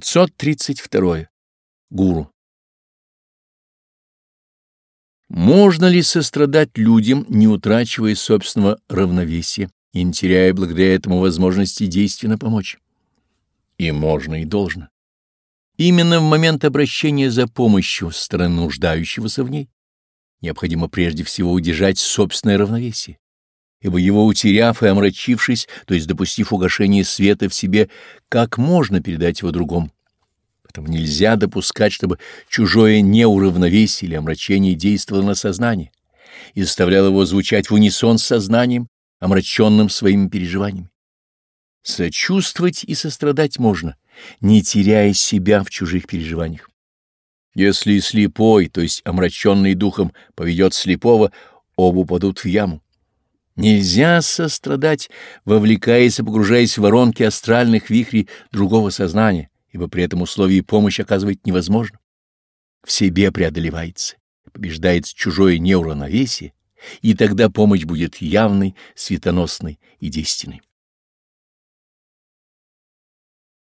532. Гуру. Можно ли сострадать людям, не утрачивая собственного равновесия и не теряя благодаря этому возможности действенно помочь? И можно, и должно. Именно в момент обращения за помощью со стороны нуждающегося в ней необходимо прежде всего удержать собственное равновесие ибо его утеряв и омрачившись, то есть допустив угошение света в себе, как можно передать его другому? Поэтому нельзя допускать, чтобы чужое неуравновесие или омрачение действовало на сознание и заставляло его звучать в унисон с сознанием, омраченным своими переживаниями. Сочувствовать и сострадать можно, не теряя себя в чужих переживаниях. Если слепой, то есть омраченный духом, поведет слепого, оба упадут в яму. Нельзя сострадать, вовлекаясь и погружаясь в воронки астральных вихрей другого сознания, ибо при этом условии помощь оказывать невозможно. В себе преодолевается, побеждает чужое неуравновесие, и тогда помощь будет явной, светоносной и действенной.